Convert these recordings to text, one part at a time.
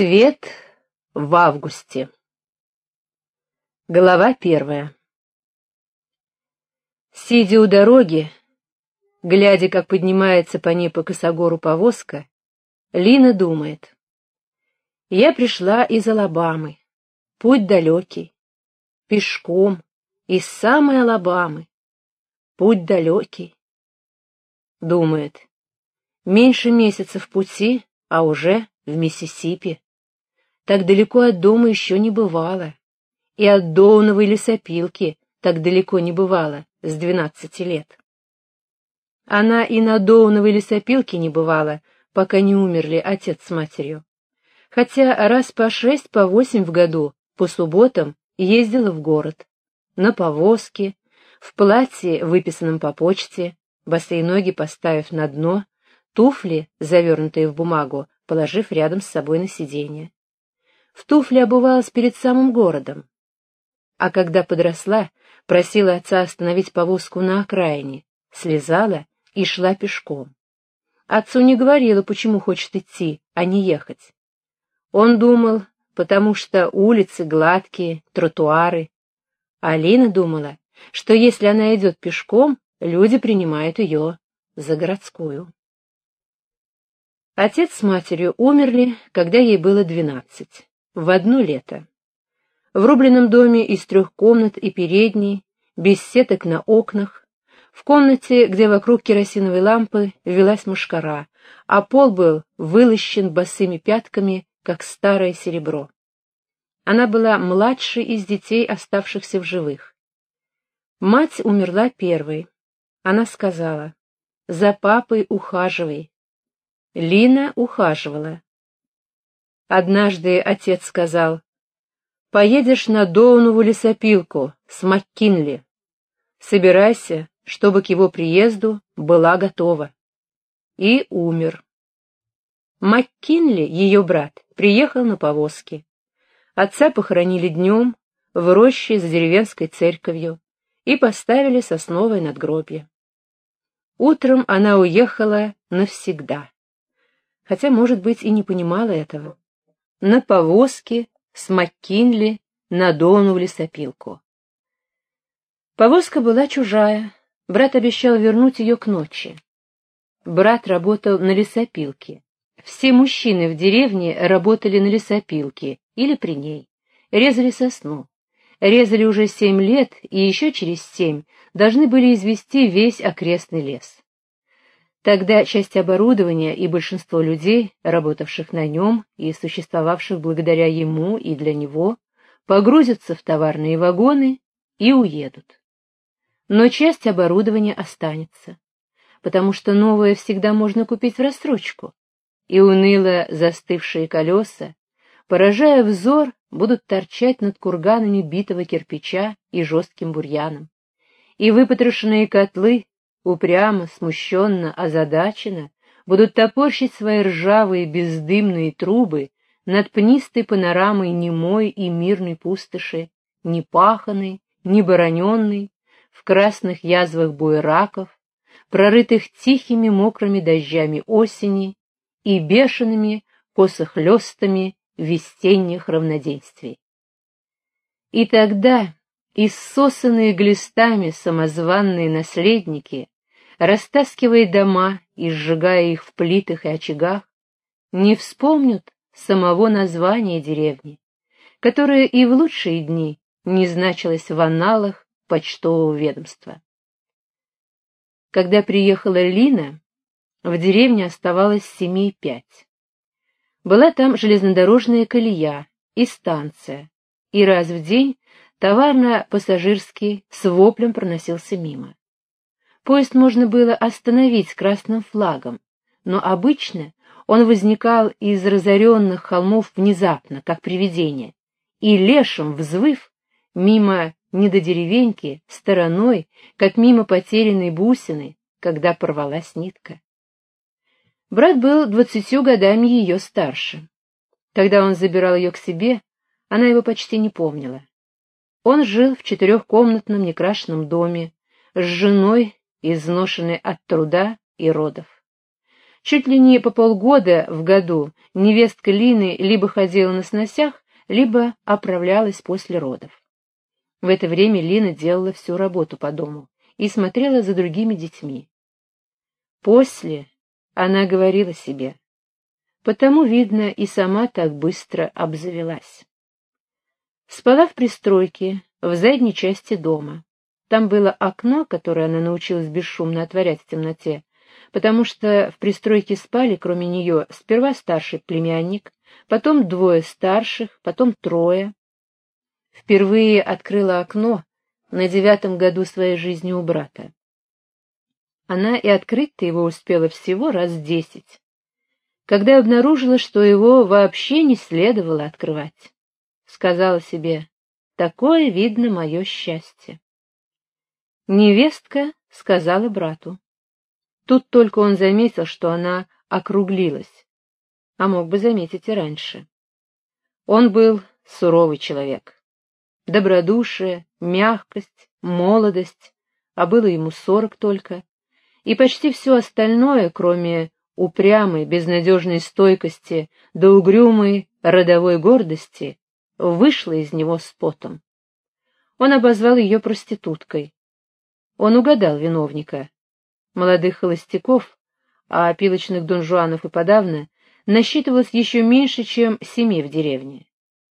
Свет в августе. Глава первая. Сидя у дороги, глядя, как поднимается по ней по косогору повозка, Лина думает. Я пришла из Алабамы, путь далекий, пешком, из самой Алабамы, путь далекий. Думает, меньше месяца в пути, а уже в Миссисипи. Так далеко от дома еще не бывало. И от Доуновой лесопилки так далеко не бывало с двенадцати лет. Она и на Доуновой лесопилке не бывала, пока не умерли отец с матерью. Хотя раз по шесть, по восемь в году, по субботам, ездила в город. На повозке, в платье, выписанном по почте, босые ноги поставив на дно, туфли, завернутые в бумагу, положив рядом с собой на сиденье. В туфли обувалась перед самым городом. А когда подросла, просила отца остановить повозку на окраине, слезала и шла пешком. Отцу не говорила, почему хочет идти, а не ехать. Он думал, потому что улицы гладкие, тротуары. Алина думала, что если она идет пешком, люди принимают ее за городскую. Отец с матерью умерли, когда ей было двенадцать, в одно лето. В рубленном доме из трех комнат и передней, без сеток на окнах, в комнате, где вокруг керосиновой лампы велась мушкара, а пол был вылощен босыми пятками, как старое серебро. Она была младшей из детей, оставшихся в живых. Мать умерла первой. Она сказала, «За папой ухаживай, Лина ухаживала. Однажды отец сказал, «Поедешь на Доунову лесопилку с МакКинли. Собирайся, чтобы к его приезду была готова». И умер. МакКинли, ее брат, приехал на повозке. Отца похоронили днем в роще за деревенской церковью и поставили сосновое надгробье. Утром она уехала навсегда хотя, может быть, и не понимала этого. На повозке с Маккинли на Дону в лесопилку. Повозка была чужая, брат обещал вернуть ее к ночи. Брат работал на лесопилке. Все мужчины в деревне работали на лесопилке или при ней, резали сосну. Резали уже семь лет, и еще через семь должны были извести весь окрестный лес. Тогда часть оборудования и большинство людей, работавших на нем и существовавших благодаря ему и для него, погрузятся в товарные вагоны и уедут. Но часть оборудования останется, потому что новое всегда можно купить в рассрочку, и уныло застывшие колеса, поражая взор, будут торчать над курганами битого кирпича и жестким бурьяном, и выпотрошенные котлы упрямо, смущенно, озадаченно будут топорщить свои ржавые бездымные трубы над пнистой панорамой немой и мирной пустоши, не паханой, не бороненной, в красных язвах буераков, прорытых тихими мокрыми дождями осени и бешеными косохлестами вестенних равноденствий. И тогда иссосанные глистами самозванные наследники растаскивая дома и сжигая их в плитах и очагах, не вспомнят самого названия деревни, которое и в лучшие дни не значилось в аналах почтового ведомства. Когда приехала Лина, в деревне оставалось семей пять. Была там железнодорожная колея и станция, и раз в день товарно-пассажирский с воплем проносился мимо. Поезд можно было остановить красным флагом, но обычно он возникал из разоренных холмов внезапно, как привидение, и лешим взвыв мимо недодеревеньки, стороной, как мимо потерянной бусины, когда порвалась нитка. Брат был двадцатью годами ее старше. Когда он забирал ее к себе, она его почти не помнила. Он жил в четырехкомнатном некрашенном доме с женой изношенный от труда и родов. Чуть ли не по полгода в году невестка Лины либо ходила на сносях, либо оправлялась после родов. В это время Лина делала всю работу по дому и смотрела за другими детьми. После она говорила себе, потому, видно, и сама так быстро обзавелась. Спала в пристройке, в задней части дома. Там было окно, которое она научилась бесшумно отворять в темноте, потому что в пристройке спали, кроме нее, сперва старший племянник, потом двое старших, потом трое. Впервые открыла окно на девятом году своей жизни у брата. Она и открыть-то его успела всего раз десять, когда обнаружила, что его вообще не следовало открывать. Сказала себе, такое, видно, мое счастье. Невестка сказала брату. Тут только он заметил, что она округлилась, а мог бы заметить и раньше. Он был суровый человек. Добродушие, мягкость, молодость, а было ему сорок только, и почти все остальное, кроме упрямой, безнадежной стойкости да угрюмой родовой гордости, вышло из него с потом. Он обозвал ее проституткой. Он угадал виновника, Молодых холостяков, а пилочных донжуанов и подавно, насчитывалось еще меньше, чем семи в деревне.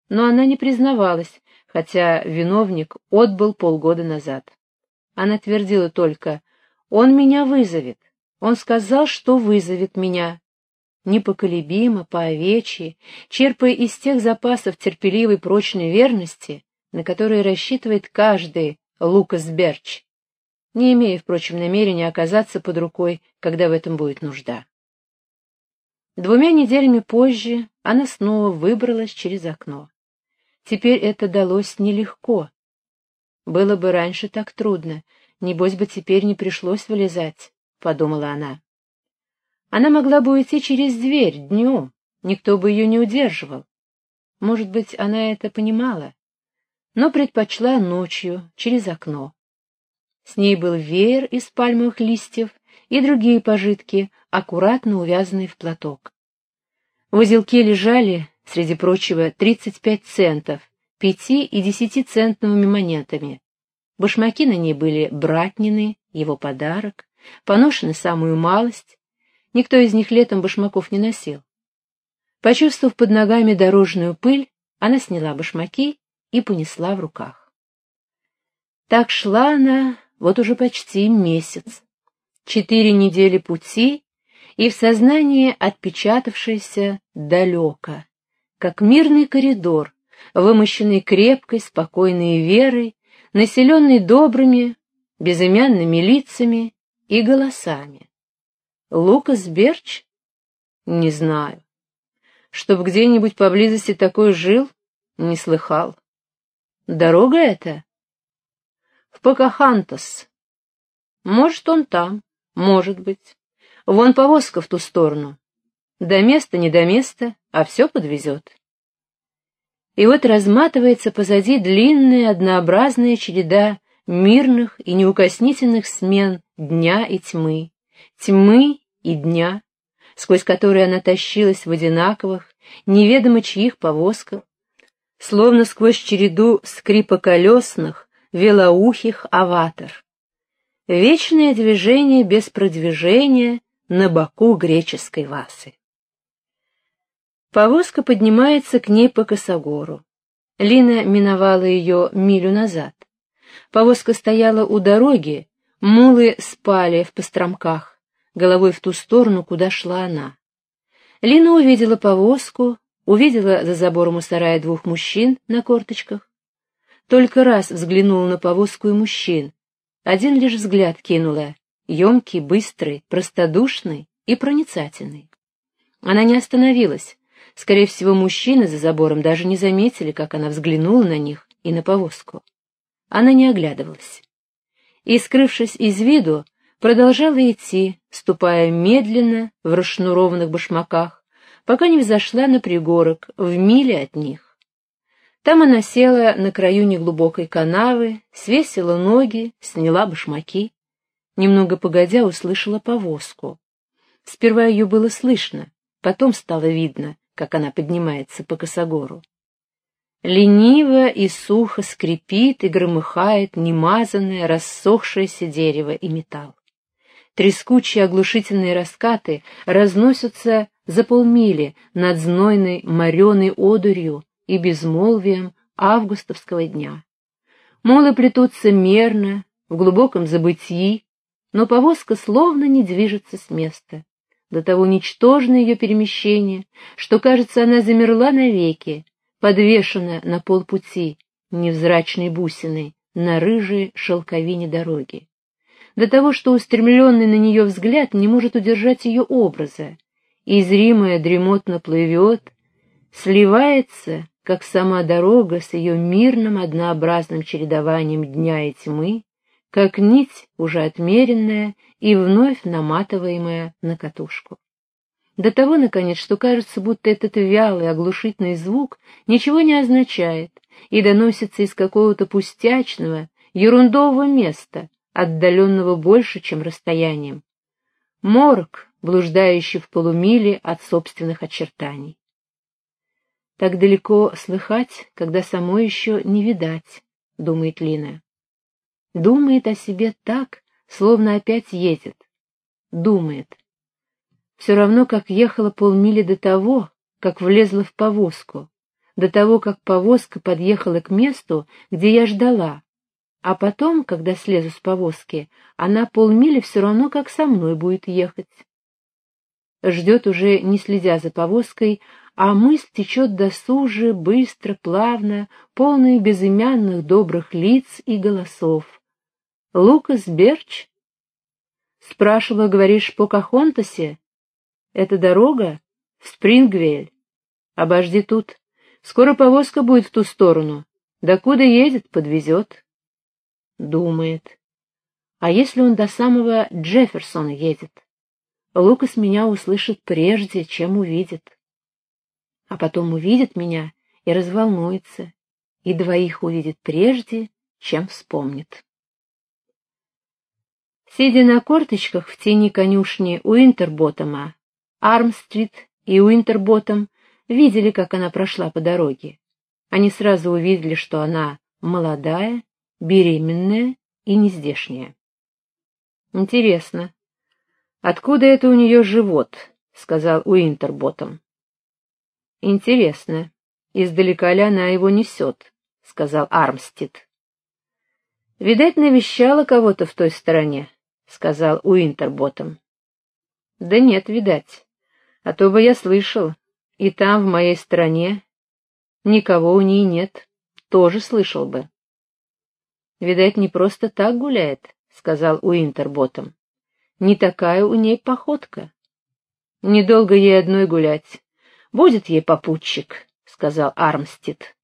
Но она не признавалась, хотя виновник отбыл полгода назад. Она твердила только «Он меня вызовет». Он сказал, что вызовет меня. Непоколебимо, по-овечьи, черпая из тех запасов терпеливой прочной верности, на которые рассчитывает каждый Лукас Берч, не имея, впрочем, намерения оказаться под рукой, когда в этом будет нужда. Двумя неделями позже она снова выбралась через окно. Теперь это далось нелегко. Было бы раньше так трудно, небось бы теперь не пришлось вылезать, — подумала она. Она могла бы уйти через дверь днем, никто бы ее не удерживал. Может быть, она это понимала, но предпочла ночью, через окно. С ней был веер из пальмовых листьев и другие пожитки, аккуратно увязанные в платок. В узелке лежали, среди прочего, 35 центов, пяти- и десятицентными монетами. Башмаки на ней были братнины, его подарок, поношены самую малость. Никто из них летом башмаков не носил. Почувствовав под ногами дорожную пыль, она сняла башмаки и понесла в руках. Так шла она вот уже почти месяц. Четыре недели пути и в сознании отпечатавшийся далеко, как мирный коридор, вымощенный крепкой, спокойной верой, населенный добрыми, безымянными лицами и голосами. Лукас Берч? Не знаю. Чтоб где-нибудь поблизости такой жил, не слыхал. Дорога эта? Покахантас. Может, он там, может быть. Вон повозка в ту сторону. До места, не до места, а все подвезет. И вот разматывается позади длинная однообразная череда мирных и неукоснительных смен дня и тьмы, тьмы и дня, сквозь которые она тащилась в одинаковых, неведомо чьих повозках, словно сквозь череду скрипоколесных, велоухих аватар. Вечное движение без продвижения на боку греческой васы. Повозка поднимается к ней по косогору. Лина миновала ее милю назад. Повозка стояла у дороги, мулы спали в постромках, головой в ту сторону, куда шла она. Лина увидела повозку, увидела за забором у сарая двух мужчин на корточках, только раз взглянула на повозку и мужчин. Один лишь взгляд кинула, емкий, быстрый, простодушный и проницательный. Она не остановилась. Скорее всего, мужчины за забором даже не заметили, как она взглянула на них и на повозку. Она не оглядывалась. И, скрывшись из виду, продолжала идти, ступая медленно в расшнурованных башмаках, пока не взошла на пригорок в миле от них. Там она села на краю неглубокой канавы, свесила ноги, сняла башмаки. Немного погодя услышала повозку. Сперва ее было слышно, потом стало видно, как она поднимается по косогору. Лениво и сухо скрипит и громыхает немазанное, рассохшееся дерево и металл. Трескучие оглушительные раскаты разносятся за полмили над знойной мореной одурью и безмолвием августовского дня. Молы плетутся мерно, в глубоком забытии, но повозка словно не движется с места. До того ничтожно ее перемещение, что, кажется, она замерла навеки, подвешена на полпути невзрачной бусиной на рыжей шелковине дороги. До того, что устремленный на нее взгляд не может удержать ее образа, и зримая дремотно плывет, сливается, как сама дорога с ее мирным однообразным чередованием дня и тьмы, как нить, уже отмеренная и вновь наматываемая на катушку. До того, наконец, что кажется, будто этот вялый, оглушительный звук ничего не означает и доносится из какого-то пустячного, ерундового места, отдаленного больше, чем расстоянием. Морг, блуждающий в полумиле от собственных очертаний. Так далеко слыхать, когда самой еще не видать, — думает Лина. Думает о себе так, словно опять едет. Думает — все равно, как ехала полмили до того, как влезла в повозку, до того, как повозка подъехала к месту, где я ждала, а потом, когда слезу с повозки, она полмили все равно как со мной будет ехать. Ждет уже, не следя за повозкой, а мысль течет досуже, быстро, плавно, полная безымянных добрых лиц и голосов. «Лукас Берч?» «Спрашивала, говоришь, по Кахонтасе?» Это дорога в Спрингвель. Обожди тут. Скоро повозка будет в ту сторону. Да куда едет, подвезет. Думает. А если он до самого Джефферсона едет? Лукас меня услышит прежде, чем увидит. А потом увидит меня и разволнуется, и двоих увидит прежде, чем вспомнит. Сидя на корточках в тени конюшни у Интерботома, Армстрит и Уинтерботом видели, как она прошла по дороге. Они сразу увидели, что она молодая, беременная и нездешняя. «Интересно, откуда это у нее живот?» — сказал Уинтерботом. «Интересно, издалека ли она его несет?» — сказал Армстит. «Видать, навещала кого-то в той стороне», — сказал Уинтерботом. «Да нет, видать. А то бы я слышал, и там, в моей стране, никого у ней нет, тоже слышал бы. Видать, не просто так гуляет, — сказал Уинтерботом. Не такая у ней походка. Недолго ей одной гулять. Будет ей попутчик, — сказал Армстед.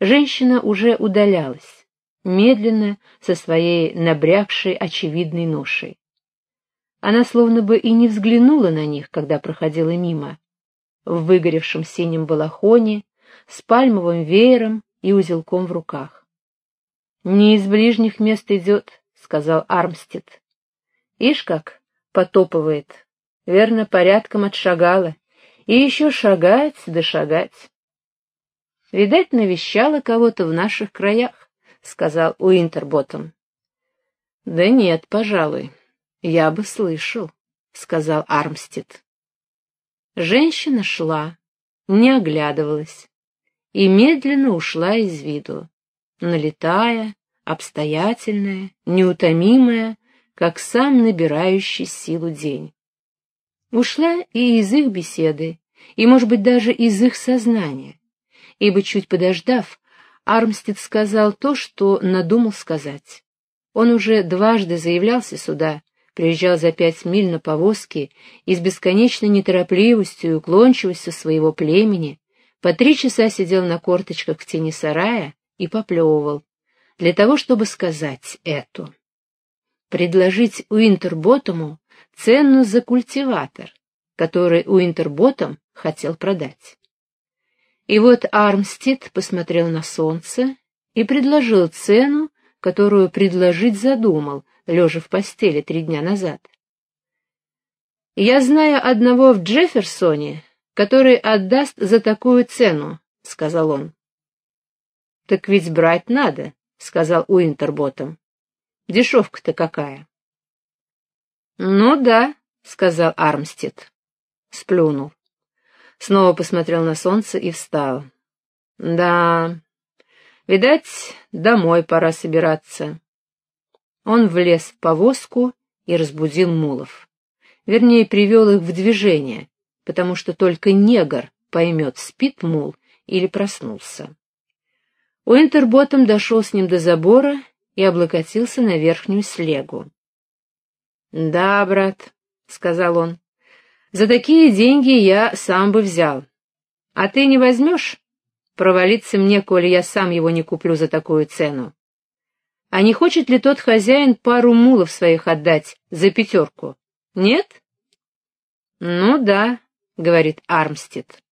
Женщина уже удалялась, медленно, со своей набрякшей очевидной ношей. Она словно бы и не взглянула на них, когда проходила мимо. В выгоревшем синем балахоне, с пальмовым веером и узелком в руках. «Не из ближних мест идет», — сказал Армстед. «Ишь как потопывает, верно, порядком отшагала, и еще шагать да шагать». «Видать, навещала кого-то в наших краях», — сказал Уинтерботом. «Да нет, пожалуй. «Я бы слышал», — сказал Армстед. Женщина шла, не оглядывалась и медленно ушла из виду, налетая, обстоятельная, неутомимая, как сам набирающий силу день. Ушла и из их беседы, и, может быть, даже из их сознания, ибо, чуть подождав, Армстед сказал то, что надумал сказать. Он уже дважды заявлялся сюда, приезжал за пять миль на повозке и с бесконечной неторопливостью и уклончивостью своего племени по три часа сидел на корточках в тени сарая и поплевывал, для того, чтобы сказать эту. Предложить Уинтерботому цену за культиватор, который Уинтерботом хотел продать. И вот Армстед посмотрел на солнце и предложил цену, которую предложить задумал, лежа в постели три дня назад. «Я знаю одного в Джефферсоне, который отдаст за такую цену», — сказал он. «Так ведь брать надо», — сказал Уинтерботом. «Дешевка-то какая?» «Ну да», — сказал Армстед. Сплюнул. Снова посмотрел на солнце и встал. «Да, видать, домой пора собираться». Он влез в повозку и разбудил мулов. Вернее, привел их в движение, потому что только негр поймет, спит мул или проснулся. Уинтерботом дошел с ним до забора и облокотился на верхнюю слегу. «Да, брат», — сказал он, — «за такие деньги я сам бы взял. А ты не возьмешь? Провалиться мне, коли я сам его не куплю за такую цену. А не хочет ли тот хозяин пару мулов своих отдать за пятерку? Нет? Ну да, говорит Армстед.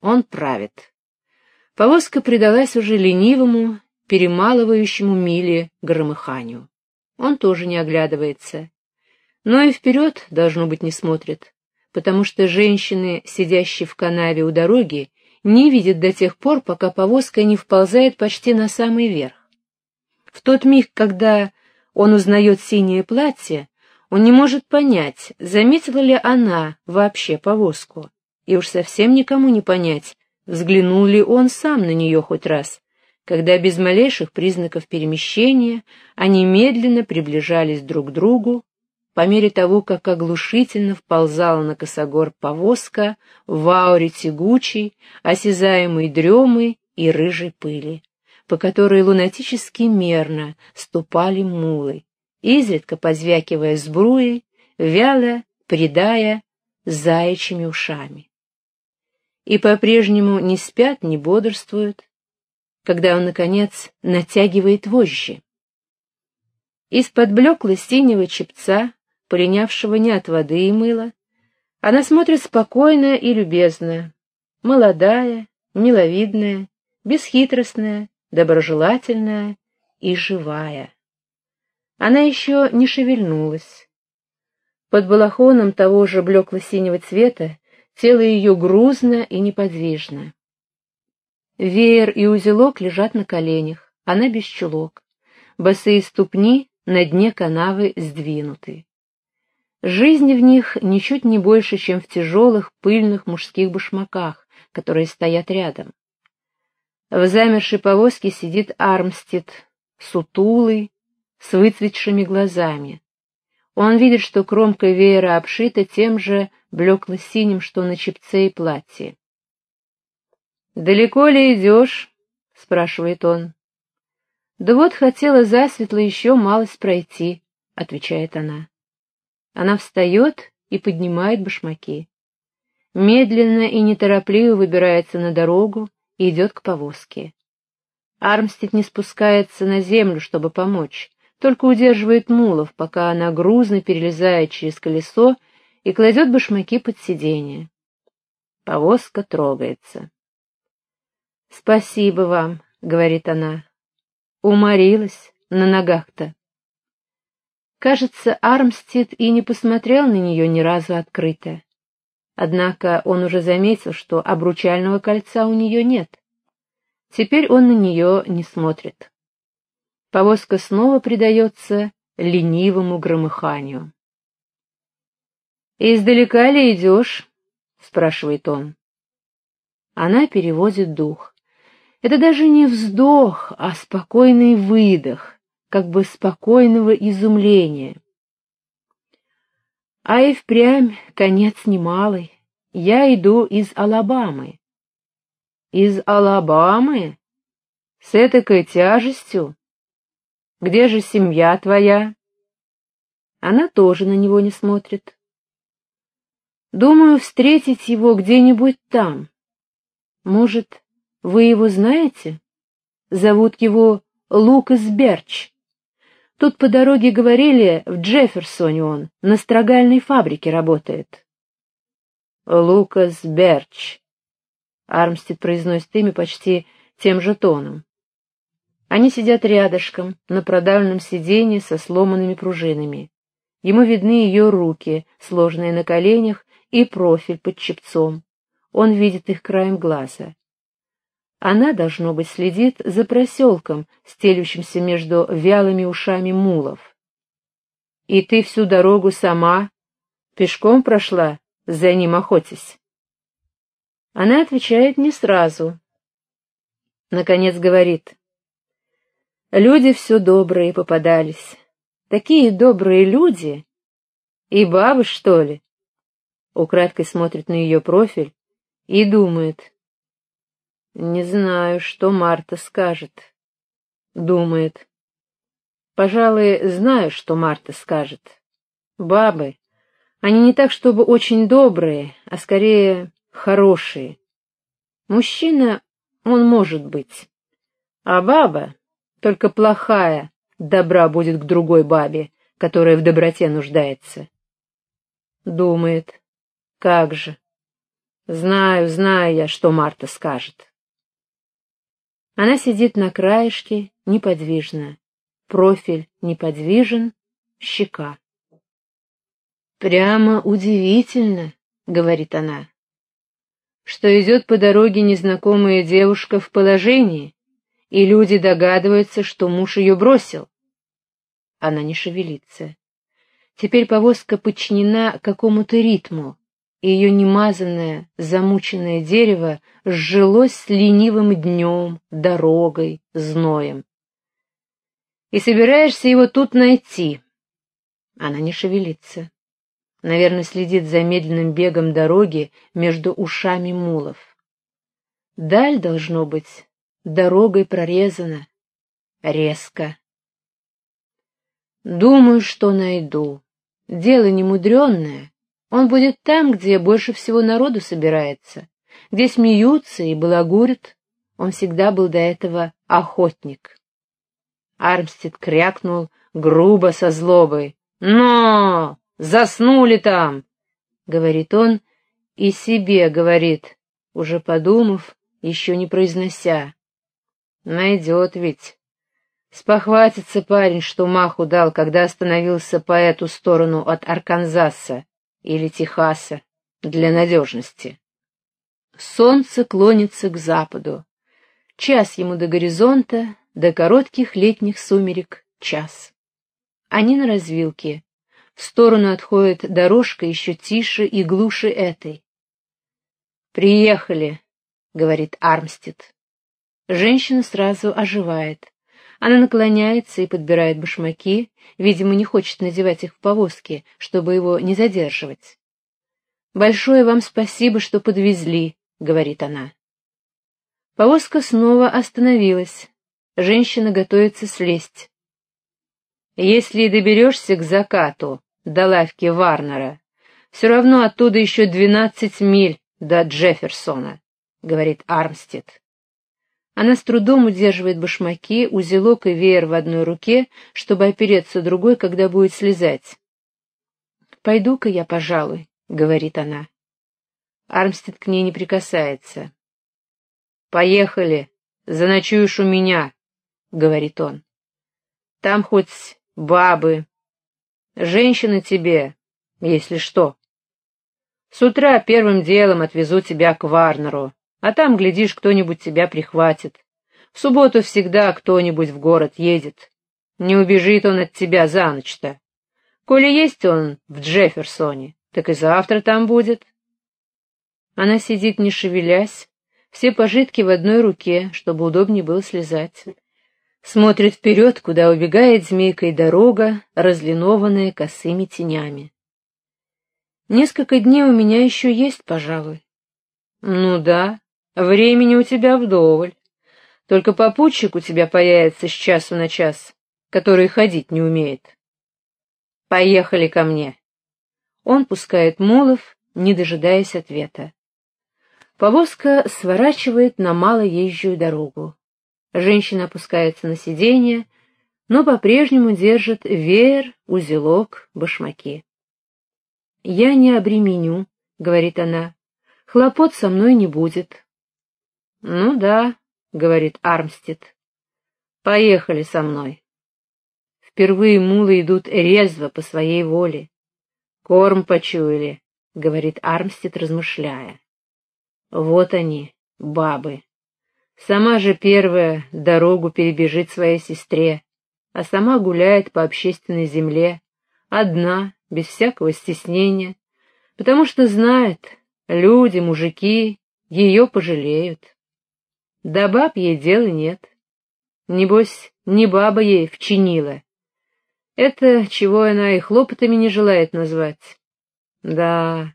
Он правит. Повозка предалась уже ленивому, перемалывающему мили громыханию. Он тоже не оглядывается. Но и вперед, должно быть, не смотрит, потому что женщины, сидящие в канаве у дороги, не видят до тех пор, пока повозка не вползает почти на самый верх. В тот миг, когда он узнает синее платье, он не может понять, заметила ли она вообще повозку. И уж совсем никому не понять, взглянул ли он сам на нее хоть раз, когда без малейших признаков перемещения они медленно приближались друг к другу, по мере того, как оглушительно вползала на косогор повозка в ауре тягучей, осязаемой дремы и рыжей пыли по которой лунатически мерно ступали мулы, изредка позвякивая сбруей, вяло придая заячьими ушами. И по-прежнему не спят, не бодрствуют, когда он, наконец, натягивает вожжи. Из-под блекла синего чепца, полинявшего не от воды и мыла, она смотрит спокойно и любезно, молодая, миловидная, бесхитростная, доброжелательная и живая. Она еще не шевельнулась. Под балахоном того же блекло-синего цвета тело ее грузно и неподвижно. Веер и узелок лежат на коленях, она без чулок. Босые ступни на дне канавы сдвинуты. Жизнь в них ничуть не больше, чем в тяжелых пыльных мужских башмаках, которые стоят рядом. В замершей повозке сидит Армстед, сутулый, с выцветшими глазами. Он видит, что кромка веера обшита тем же блекло-синим, что на чепце и платье. «Далеко ли идешь?» — спрашивает он. «Да вот хотела засветло еще малость пройти», — отвечает она. Она встает и поднимает башмаки. Медленно и неторопливо выбирается на дорогу, и идет к повозке. Армстед не спускается на землю, чтобы помочь, только удерживает мулов, пока она грузно перелезает через колесо и кладет башмаки под сиденье. Повозка трогается. «Спасибо вам», — говорит она. Уморилась на ногах-то. Кажется, Армстед и не посмотрел на нее ни разу открыто. Однако он уже заметил, что обручального кольца у нее нет. Теперь он на нее не смотрит. Повозка снова предается ленивому громыханию. «Издалека ли идешь?» — спрашивает он. Она переводит дух. Это даже не вздох, а спокойный выдох, как бы спокойного изумления. А и впрямь конец немалый. Я иду из Алабамы. Из Алабамы? С этакой тяжестью? Где же семья твоя? Она тоже на него не смотрит. Думаю, встретить его где-нибудь там. Может, вы его знаете? Зовут его Лукас Берч. Тут по дороге говорили, в Джефферсоне он, на строгальной фабрике работает. Лукас Берч. Армстед произносит имя почти тем же тоном. Они сидят рядышком, на продавленном сиденье со сломанными пружинами. Ему видны ее руки, сложенные на коленях, и профиль под чепцом. Он видит их краем глаза. Она, должно быть, следит за проселком, стелющимся между вялыми ушами мулов. «И ты всю дорогу сама пешком прошла, за ним охотясь?» Она отвечает не сразу. Наконец говорит. «Люди все добрые попадались. Такие добрые люди. И бабы, что ли?» Украдкой смотрит на ее профиль и думает. Не знаю, что Марта скажет. Думает. Пожалуй, знаю, что Марта скажет. Бабы, они не так, чтобы очень добрые, а скорее хорошие. Мужчина, он может быть. А баба, только плохая, добра будет к другой бабе, которая в доброте нуждается. Думает, как же. Знаю, знаю я, что Марта скажет. Она сидит на краешке, неподвижно. Профиль неподвижен, щека. «Прямо удивительно», — говорит она, — «что идет по дороге незнакомая девушка в положении, и люди догадываются, что муж ее бросил». Она не шевелится. Теперь повозка подчинена какому-то ритму, ее немазанное, замученное дерево сжилось с ленивым днем, дорогой, зноем. И собираешься его тут найти. Она не шевелится. Наверное, следит за медленным бегом дороги между ушами мулов. Даль, должно быть, дорогой прорезана. Резко. Думаю, что найду. Дело немудренное, он будет там, где больше всего народу собирается, где смеются и балагурят. Он всегда был до этого охотник. Армстед крякнул грубо со злобой. «Но! Заснули там!» — говорит он, и себе говорит, уже подумав, еще не произнося. «Найдет ведь!» Спохватится парень, что маху дал, когда остановился по эту сторону от Арканзаса или Техаса для надежности. Солнце клонится к западу. Час ему до горизонта, до коротких летних сумерек час. Они на развилке. В сторону отходит дорожка еще тише и глуше этой. «Приехали», — говорит Армстед. Женщина сразу оживает. Она наклоняется и подбирает башмаки, видимо, не хочет надевать их в повозке, чтобы его не задерживать. «Большое вам спасибо, что подвезли», — говорит она. Повозка снова остановилась. Женщина готовится слезть. «Если доберешься к закату, до лавки Варнера, все равно оттуда еще двенадцать миль до Джефферсона», — говорит Армстед. Она с трудом удерживает башмаки, узелок и веер в одной руке, чтобы опереться другой, когда будет слезать. «Пойду-ка я, пожалуй», — говорит она. Армстед к ней не прикасается. «Поехали, заночуешь у меня», — говорит он. «Там хоть бабы, женщины тебе, если что. С утра первым делом отвезу тебя к Варнеру, а там, глядишь, кто-нибудь тебя прихватит. В субботу всегда кто-нибудь в город едет. Не убежит он от тебя за ночь-то. Коли есть он в Джефферсоне, так и завтра там будет. Она сидит, не шевелясь, все пожитки в одной руке, чтобы удобнее было слезать. Смотрит вперед, куда убегает змейкой дорога, разлинованная косыми тенями. Несколько дней у меня еще есть, пожалуй. Ну да, Времени у тебя вдоволь. Только попутчик у тебя появится с часу на час, который ходить не умеет. Поехали ко мне. Он пускает мулов, не дожидаясь ответа. Повозка сворачивает на малоезжую дорогу. Женщина опускается на сиденье, но по-прежнему держит веер, узелок, башмаки. «Я не обременю», — говорит она, — «хлопот со мной не будет». «Ну да», — говорит Армстед. «Поехали со мной». впервые мулы идут резво по своей воле. Корм почуяли, — говорит Армстед, размышляя. Вот они, бабы. Сама же первая дорогу перебежит своей сестре, а сама гуляет по общественной земле, одна, без всякого стеснения, потому что знает, люди, мужики ее пожалеют. Да баб ей дела нет. Небось, не баба ей вчинила. Это, чего она и хлопотами не желает назвать. Да,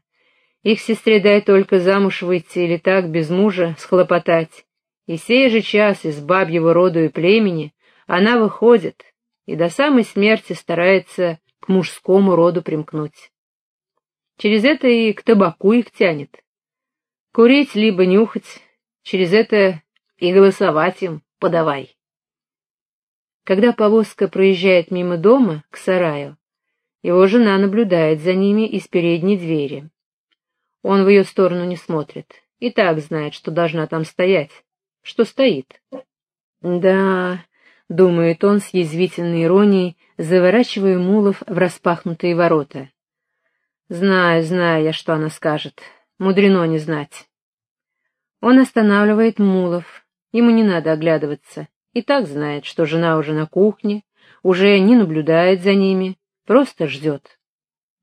их сестре дай только замуж выйти или так без мужа схлопотать. И сей же час из бабьего роду и племени она выходит и до самой смерти старается к мужскому роду примкнуть. Через это и к табаку их тянет. Курить либо нюхать, через это и голосовать им подавай. Когда повозка проезжает мимо дома, к сараю, его жена наблюдает за ними из передней двери. Он в ее сторону не смотрит, и так знает, что должна там стоять, что стоит. Да, думает он с язвительной иронией, заворачивая мулов в распахнутые ворота. Знаю, знаю я, что она скажет. Мудрено не знать. Он останавливает мулов. Ему не надо оглядываться. И так знает, что жена уже на кухне, уже не наблюдает за ними, просто ждет.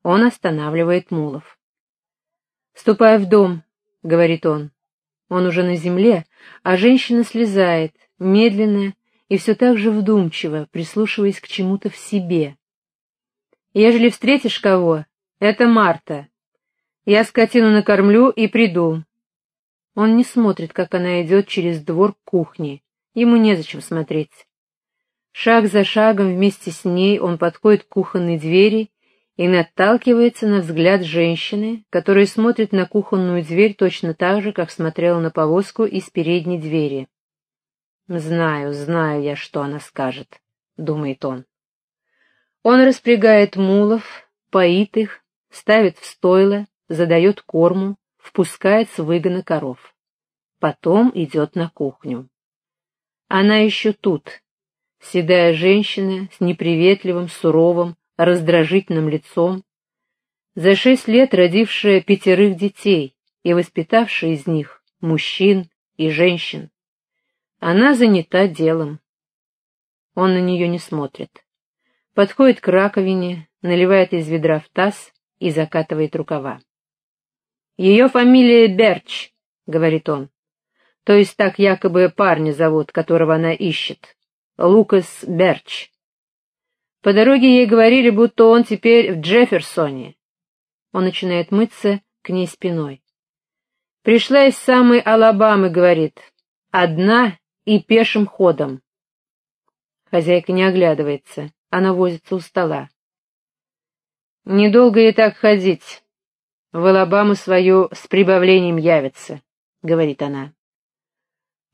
Он останавливает мулов. «Ступай в дом», — говорит он. Он уже на земле, а женщина слезает, медленно и все так же вдумчиво, прислушиваясь к чему-то в себе. «Ежели встретишь кого, это Марта. Я скотину накормлю и приду». Он не смотрит, как она идет через двор к кухне. Ему незачем смотреть. Шаг за шагом вместе с ней он подходит к кухонной двери и наталкивается на взгляд женщины, которая смотрит на кухонную дверь точно так же, как смотрела на повозку из передней двери. «Знаю, знаю я, что она скажет», — думает он. Он распрягает мулов, поит их, ставит в стойло, задает корму, впускает с выгона коров. Потом идет на кухню. Она еще тут, седая женщина с неприветливым, суровым, раздражительным лицом, за шесть лет родившая пятерых детей и воспитавшая из них мужчин и женщин. Она занята делом. Он на нее не смотрит. Подходит к раковине, наливает из ведра в таз и закатывает рукава. «Ее фамилия Берч», — говорит он. «То есть так якобы парня зовут, которого она ищет. Лукас Берч. По дороге ей говорили, будто он теперь в Джефферсоне. Он начинает мыться к ней спиной. Пришла из самой Алабамы, говорит, одна и пешим ходом. Хозяйка не оглядывается, она возится у стола. Недолго ей так ходить. В Алабаму свою с прибавлением явится, — говорит она.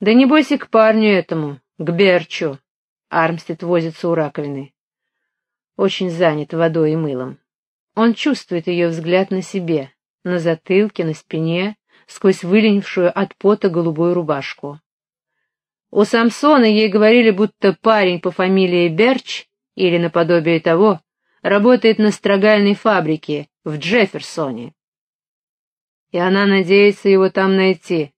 Да не бойся к парню этому, к Берчу. Армстед возится у раковины очень занят водой и мылом. Он чувствует ее взгляд на себе, на затылке, на спине, сквозь выленившую от пота голубую рубашку. У Самсона ей говорили, будто парень по фамилии Берч, или наподобие того, работает на строгальной фабрике в Джефферсоне. И она надеется его там найти.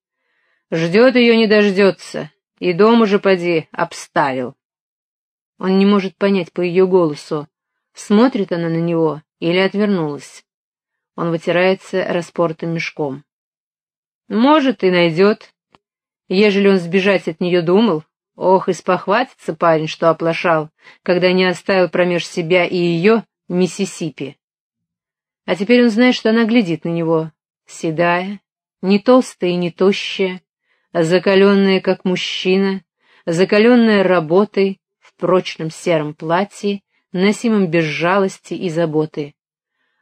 Ждет ее не дождется, и дом уже поди обставил. Он не может понять по ее голосу, смотрит она на него или отвернулась. Он вытирается распортым мешком. Может, и найдет. Ежели он сбежать от нее думал, ох, и спохватится парень, что оплошал, когда не оставил промеж себя и ее Миссисипи. А теперь он знает, что она глядит на него, седая, не толстая и не тощая, а закаленная, как мужчина, закаленная работой, прочном сером платье, носимом без жалости и заботы.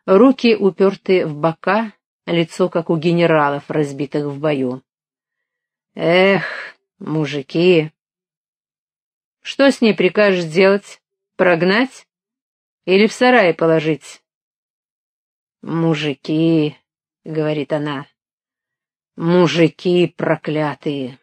Руки упертые в бока, лицо, как у генералов, разбитых в бою. Эх, мужики! Что с ней прикажешь делать? Прогнать? Или в сарае положить? Мужики, — говорит она, — мужики проклятые.